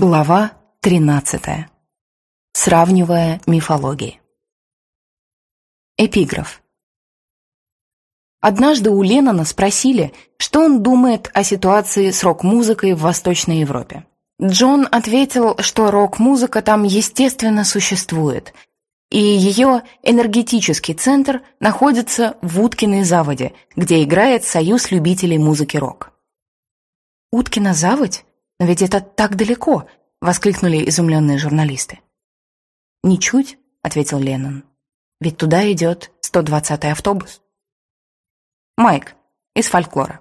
Глава 13. Сравнивая мифологии. Эпиграф. Однажды у Леннона спросили, что он думает о ситуации с рок-музыкой в Восточной Европе. Джон ответил, что рок-музыка там естественно существует, и ее энергетический центр находится в Уткиной заводе, где играет Союз любителей музыки рок. «Уткина заводь? Но ведь это так далеко!» — воскликнули изумленные журналисты. «Ничуть», — ответил Леннон. «Ведь туда идет 120-й автобус». Майк из фольклора.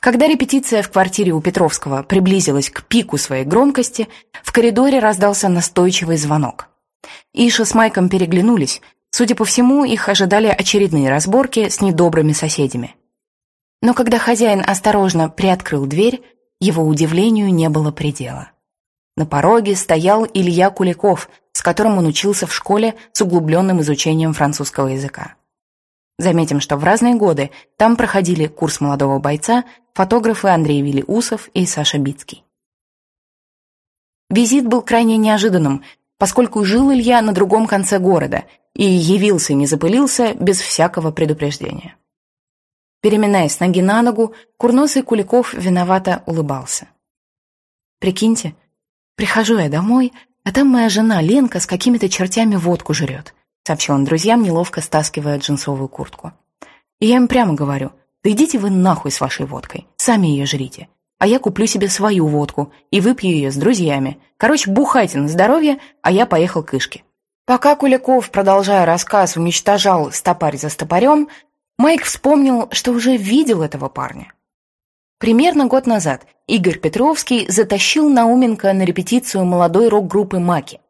Когда репетиция в квартире у Петровского приблизилась к пику своей громкости, в коридоре раздался настойчивый звонок. Иша с Майком переглянулись. Судя по всему, их ожидали очередные разборки с недобрыми соседями. Но когда хозяин осторожно приоткрыл дверь, его удивлению не было предела. На пороге стоял Илья Куликов, с которым он учился в школе с углубленным изучением французского языка. Заметим, что в разные годы там проходили курс молодого бойца фотографы Андрей Вилиусов и Саша Бицкий. Визит был крайне неожиданным, поскольку жил Илья на другом конце города и явился не запылился без всякого предупреждения. Переминаясь ноги на ногу, курносый Куликов виновато улыбался. «Прикиньте, прихожу я домой, а там моя жена Ленка с какими-то чертями водку жрет сообщил он друзьям, неловко стаскивая джинсовую куртку. И я им прямо говорю, да идите вы нахуй с вашей водкой, сами ее жрите. А я куплю себе свою водку и выпью ее с друзьями. Короче, бухайте на здоровье, а я поехал к Ишке. Пока Куликов, продолжая рассказ, уничтожал стопарь за стопарем, Майк вспомнил, что уже видел этого парня. Примерно год назад Игорь Петровский затащил Науменко на репетицию молодой рок-группы «Маки».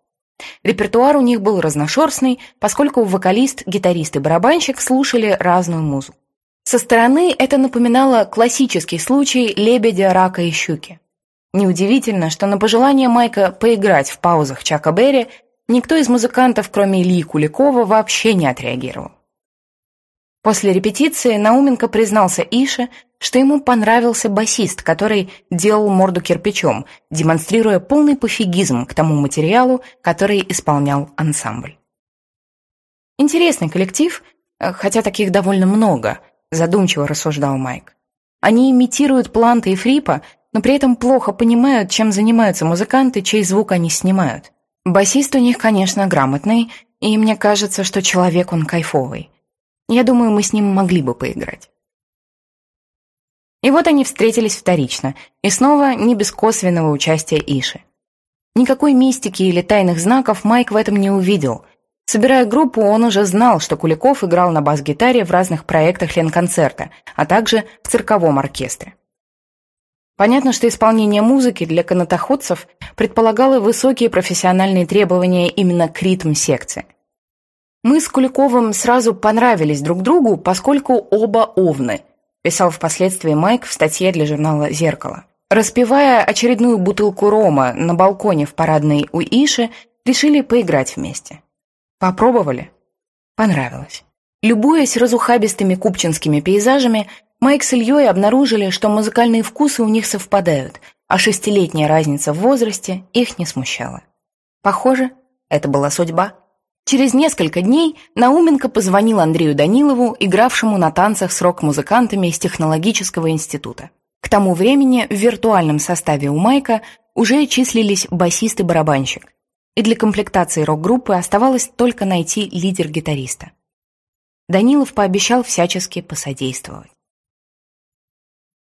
Репертуар у них был разношерстный, поскольку вокалист, гитарист и барабанщик слушали разную музыку. Со стороны это напоминало классический случай лебедя, рака и щуки. Неудивительно, что на пожелание Майка поиграть в паузах Чака Берри никто из музыкантов, кроме Ильи Куликова, вообще не отреагировал. После репетиции Науменко признался Ише, что ему понравился басист, который делал морду кирпичом, демонстрируя полный пофигизм к тому материалу, который исполнял ансамбль. «Интересный коллектив, хотя таких довольно много», задумчиво рассуждал Майк. «Они имитируют Планта и Фрипа, но при этом плохо понимают, чем занимаются музыканты, чей звук они снимают. Басист у них, конечно, грамотный, и мне кажется, что человек он кайфовый. Я думаю, мы с ним могли бы поиграть. И вот они встретились вторично, и снова не без косвенного участия Иши. Никакой мистики или тайных знаков Майк в этом не увидел. Собирая группу, он уже знал, что Куликов играл на бас-гитаре в разных проектах Ленконцерта, а также в цирковом оркестре. Понятно, что исполнение музыки для канатоходцев предполагало высокие профессиональные требования именно к ритм-секции. Мы с Куликовым сразу понравились друг другу, поскольку оба овны, писал впоследствии Майк в статье для журнала «Зеркало». Распивая очередную бутылку рома на балконе в парадной у Иши, решили поиграть вместе. Попробовали. Понравилось. Любуясь разухабистыми купчинскими пейзажами, Майк с Ильей обнаружили, что музыкальные вкусы у них совпадают, а шестилетняя разница в возрасте их не смущала. Похоже, это была судьба. Через несколько дней Науменко позвонил Андрею Данилову, игравшему на танцах с рок-музыкантами из технологического института. К тому времени в виртуальном составе у Майка уже числились басист и барабанщик, и для комплектации рок-группы оставалось только найти лидер-гитариста. Данилов пообещал всячески посодействовать.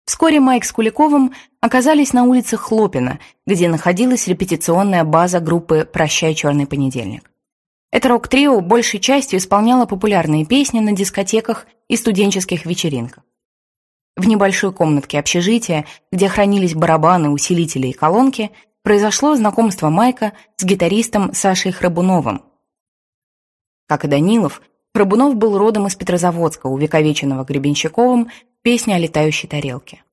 Вскоре Майк с Куликовым оказались на улице Хлопина, где находилась репетиционная база группы «Прощай, черный понедельник». Это рок-трио большей частью исполняло популярные песни на дискотеках и студенческих вечеринках. В небольшой комнатке общежития, где хранились барабаны, усилители и колонки, произошло знакомство Майка с гитаристом Сашей Храбуновым. Как и Данилов, Храбунов был родом из Петрозаводска, увековеченного Гребенщиковым, песня о летающей тарелке.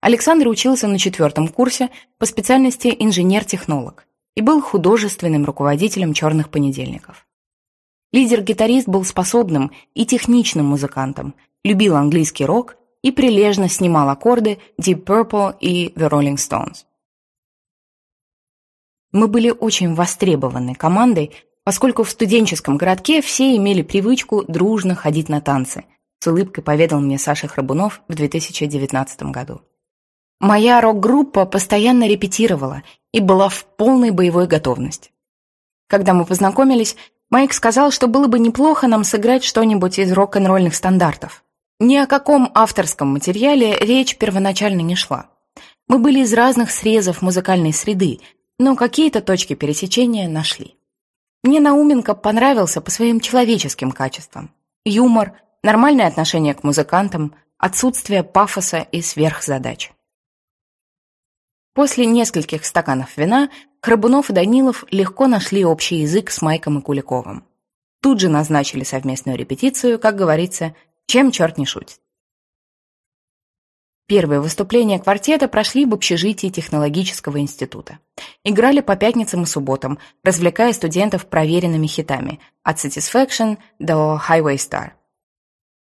Александр учился на четвертом курсе по специальности инженер-технолог и был художественным руководителем «Черных понедельников». Лидер-гитарист был способным и техничным музыкантом, любил английский рок и прилежно снимал аккорды Deep Purple и The Rolling Stones. Мы были очень востребованы командой, поскольку в студенческом городке все имели привычку дружно ходить на танцы, с улыбкой поведал мне Саша Храбунов в 2019 году. Моя рок-группа постоянно репетировала и была в полной боевой готовности. Когда мы познакомились, Майк сказал, что было бы неплохо нам сыграть что-нибудь из рок-н-ролльных стандартов. Ни о каком авторском материале речь первоначально не шла. Мы были из разных срезов музыкальной среды, но какие-то точки пересечения нашли. Мне Науменко понравился по своим человеческим качествам. Юмор, нормальное отношение к музыкантам, отсутствие пафоса и сверхзадач. После нескольких стаканов вина Храбунов и Данилов легко нашли общий язык с Майком и Куликовым. Тут же назначили совместную репетицию, как говорится, чем черт не шутит. Первые выступления квартета прошли в общежитии технологического института. Играли по пятницам и субботам, развлекая студентов проверенными хитами от Satisfaction до Highway Star.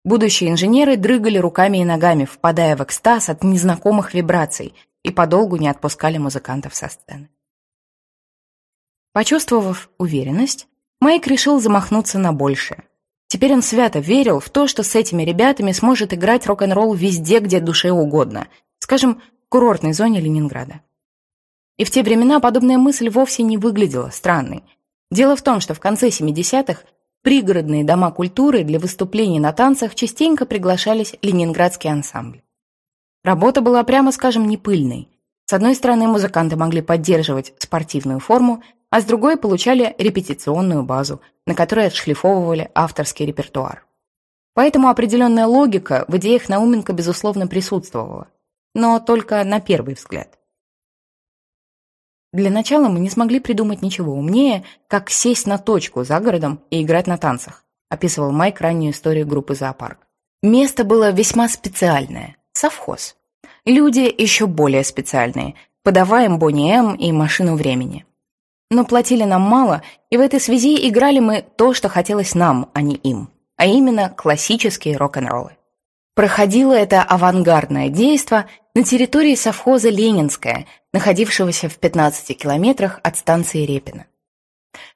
Будущие инженеры дрыгали руками и ногами, впадая в экстаз от незнакомых вибраций и подолгу не отпускали музыкантов со сцены. Почувствовав уверенность, Майк решил замахнуться на большее – Теперь он свято верил в то, что с этими ребятами сможет играть рок-н-ролл везде, где душе угодно, скажем, в курортной зоне Ленинграда. И в те времена подобная мысль вовсе не выглядела странной. Дело в том, что в конце 70-х пригородные дома культуры для выступлений на танцах частенько приглашались ленинградские ансамбли. Работа была, прямо скажем, не пыльной. С одной стороны, музыканты могли поддерживать спортивную форму, а с другой получали репетиционную базу, на которой отшлифовывали авторский репертуар. Поэтому определенная логика в идеях Науменко, безусловно, присутствовала, но только на первый взгляд. Для начала мы не смогли придумать ничего умнее, как сесть на точку за городом и играть на танцах, описывал Майк раннюю историю группы «Зоопарк». Место было весьма специальное – совхоз. Люди еще более специальные – подаваем Бонни М и машину времени. Но платили нам мало, и в этой связи играли мы то, что хотелось нам, а не им, а именно классические рок-н-роллы. Проходило это авангардное действо на территории совхоза «Ленинская», находившегося в 15 километрах от станции Репина.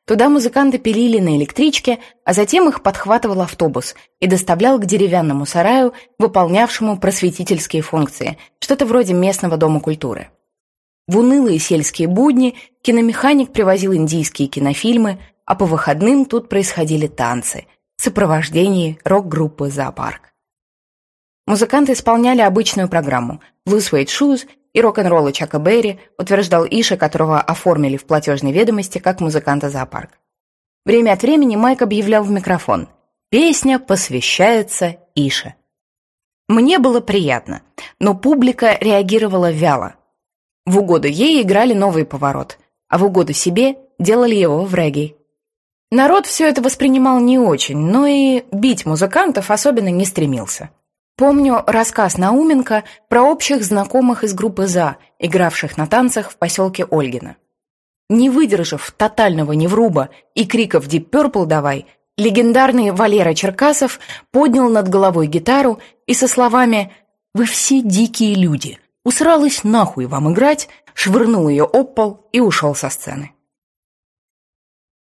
Туда музыканты пилили на электричке, а затем их подхватывал автобус и доставлял к деревянному сараю, выполнявшему просветительские функции, что-то вроде местного дома культуры. В унылые сельские будни киномеханик привозил индийские кинофильмы, а по выходным тут происходили танцы в сопровождении рок-группы «Зоопарк». Музыканты исполняли обычную программу «Blue Suede Shoes» и рок-н-роллы Чака Берри, утверждал Иша, которого оформили в платежной ведомости как музыканта «Зоопарк». Время от времени Майк объявлял в микрофон «Песня посвящается Ише». Мне было приятно, но публика реагировала вяло. В угоду ей играли новый поворот, а в угоду себе делали его в регги. Народ все это воспринимал не очень, но и бить музыкантов особенно не стремился. Помню рассказ Науменко про общих знакомых из группы «За», игравших на танцах в поселке Ольгино. Не выдержав тотального невруба и криков «Deep Purple давай», легендарный Валера Черкасов поднял над головой гитару и со словами «Вы все дикие люди, усралась нахуй вам играть, швырнул ее об пол и ушел со сцены.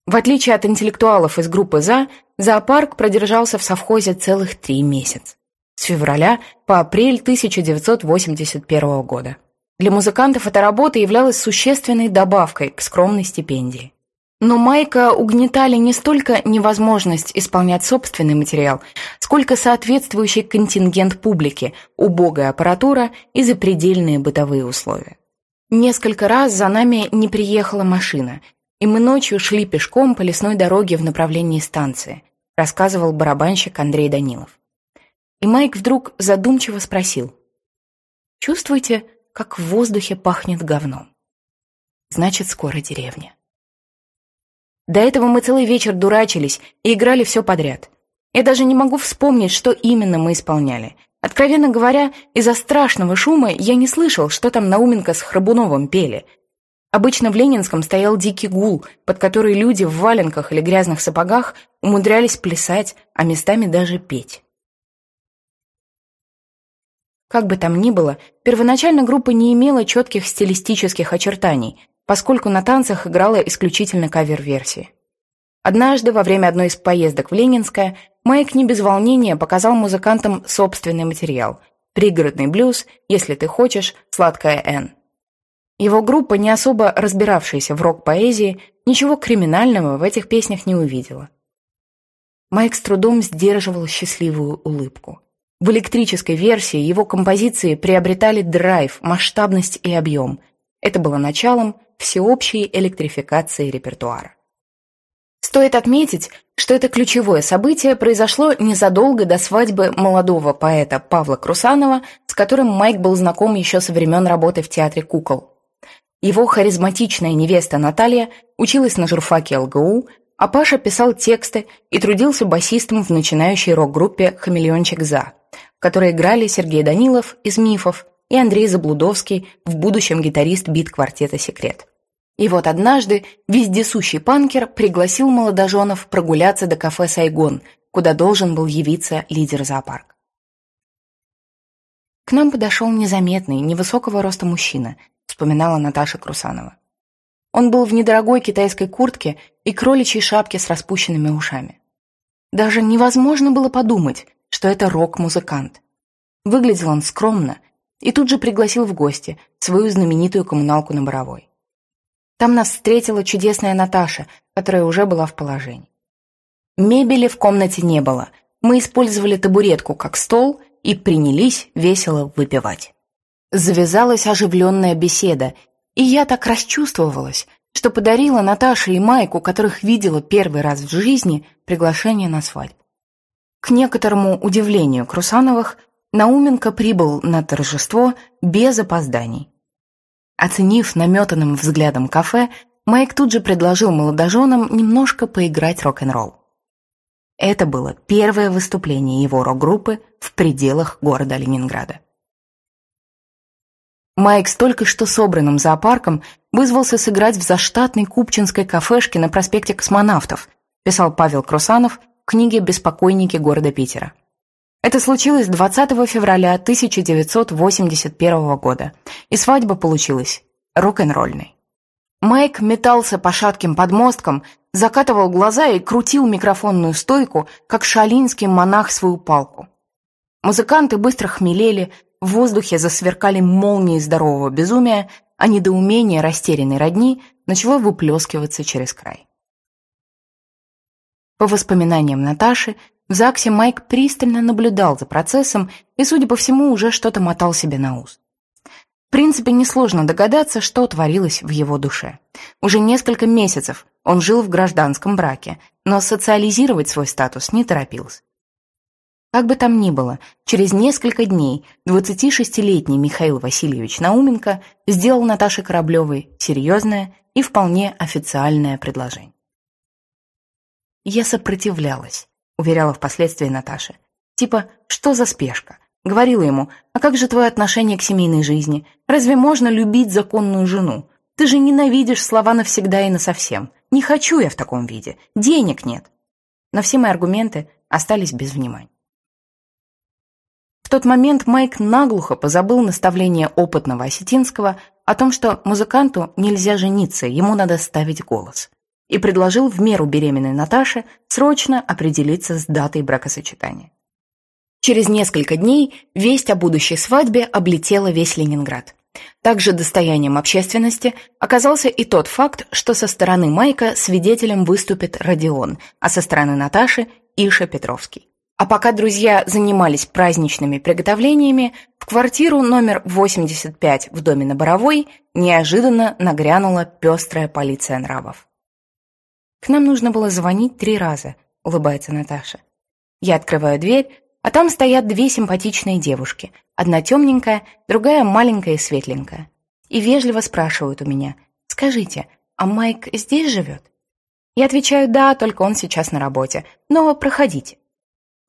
В отличие от интеллектуалов из группы «За», зоопарк продержался в совхозе целых три месяца. С февраля по апрель 1981 года. Для музыкантов эта работа являлась существенной добавкой к скромной стипендии. Но Майка угнетали не столько невозможность исполнять собственный материал, сколько соответствующий контингент публики, убогая аппаратура и запредельные бытовые условия. Несколько раз за нами не приехала машина, и мы ночью шли пешком по лесной дороге в направлении станции, рассказывал барабанщик Андрей Данилов. И Майк вдруг задумчиво спросил. «Чувствуете, как в воздухе пахнет говном? Значит, скоро деревня». До этого мы целый вечер дурачились и играли все подряд. Я даже не могу вспомнить, что именно мы исполняли. Откровенно говоря, из-за страшного шума я не слышал, что там Науменко с Храбуновым пели. Обычно в Ленинском стоял дикий гул, под который люди в валенках или грязных сапогах умудрялись плясать, а местами даже петь. Как бы там ни было, первоначально группа не имела четких стилистических очертаний, поскольку на танцах играла исключительно кавер-версии. Однажды, во время одной из поездок в Ленинское, Майк не без волнения показал музыкантам собственный материал – пригородный блюз, если ты хочешь, сладкая Н. Его группа, не особо разбиравшаяся в рок-поэзии, ничего криминального в этих песнях не увидела. Майк с трудом сдерживал счастливую улыбку. В электрической версии его композиции приобретали драйв, масштабность и объем. Это было началом всеобщей электрификации репертуара. Стоит отметить, что это ключевое событие произошло незадолго до свадьбы молодого поэта Павла Крусанова, с которым Майк был знаком еще со времен работы в Театре кукол. Его харизматичная невеста Наталья училась на журфаке ЛГУ, а Паша писал тексты и трудился басистом в начинающей рок-группе «Хамелеончик За», которой играли Сергей Данилов из «Мифов» и Андрей Заблудовский, в будущем гитарист бит-квартета «Секрет». И вот однажды вездесущий панкер пригласил молодоженов прогуляться до кафе «Сайгон», куда должен был явиться лидер зоопарк. К нам подошел незаметный, невысокого роста мужчина – вспоминала Наташа Крусанова. Он был в недорогой китайской куртке и кроличьей шапке с распущенными ушами. Даже невозможно было подумать, что это рок-музыкант. Выглядел он скромно и тут же пригласил в гости свою знаменитую коммуналку на Боровой. Там нас встретила чудесная Наташа, которая уже была в положении. Мебели в комнате не было. Мы использовали табуретку как стол и принялись весело выпивать. Завязалась оживленная беседа, и я так расчувствовалась, что подарила Наташе и Майку, которых видела первый раз в жизни, приглашение на свадьбу. К некоторому удивлению Крусановых, Науменко прибыл на торжество без опозданий. Оценив наметанным взглядом кафе, Майк тут же предложил молодоженам немножко поиграть рок-н-ролл. Это было первое выступление его рок-группы в пределах города Ленинграда. Майк с только что собранным зоопарком вызвался сыграть в заштатной купчинской кафешке на проспекте Космонавтов, писал Павел Крусанов в книге «Беспокойники города Питера». Это случилось 20 февраля 1981 года, и свадьба получилась рок-н-ролльной. Майк метался по шатким подмосткам, закатывал глаза и крутил микрофонную стойку, как шалинский монах свою палку. Музыканты быстро хмелели, в воздухе засверкали молнии здорового безумия, а недоумение растерянной родни начало выплескиваться через край. По воспоминаниям Наташи, в ЗАГСе Майк пристально наблюдал за процессом и, судя по всему, уже что-то мотал себе на уст. В принципе, несложно догадаться, что творилось в его душе. Уже несколько месяцев он жил в гражданском браке, но социализировать свой статус не торопился. Как бы там ни было, через несколько дней 26-летний Михаил Васильевич Науменко сделал Наташе Кораблевой серьезное и вполне официальное предложение. «Я сопротивлялась», — уверяла впоследствии Наташа. «Типа, что за спешка?» Говорила ему, «А как же твое отношение к семейной жизни? Разве можно любить законную жену? Ты же ненавидишь слова навсегда и насовсем. Не хочу я в таком виде. Денег нет». Но все мои аргументы остались без внимания тот момент Майк наглухо позабыл наставление опытного Осетинского о том, что музыканту нельзя жениться, ему надо ставить голос, и предложил в меру беременной Наташе срочно определиться с датой бракосочетания. Через несколько дней весть о будущей свадьбе облетела весь Ленинград. Также достоянием общественности оказался и тот факт, что со стороны Майка свидетелем выступит Родион, а со стороны Наташи – Иша Петровский. А пока друзья занимались праздничными приготовлениями, в квартиру номер 85 в доме на Боровой неожиданно нагрянула пестрая полиция нравов. «К нам нужно было звонить три раза», — улыбается Наташа. Я открываю дверь, а там стоят две симпатичные девушки. Одна темненькая, другая маленькая и светленькая. И вежливо спрашивают у меня, «Скажите, а Майк здесь живет?» Я отвечаю, «Да, только он сейчас на работе, но проходите».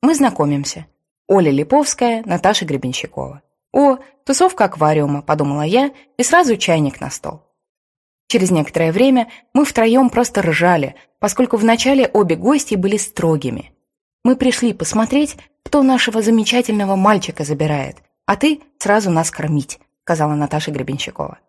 Мы знакомимся. Оля Липовская, Наташа Гребенщикова. «О, тусовка аквариума», — подумала я, и сразу чайник на стол. Через некоторое время мы втроем просто ржали, поскольку вначале обе гости были строгими. Мы пришли посмотреть, кто нашего замечательного мальчика забирает, а ты сразу нас кормить», сказала Наташа Гребенщикова.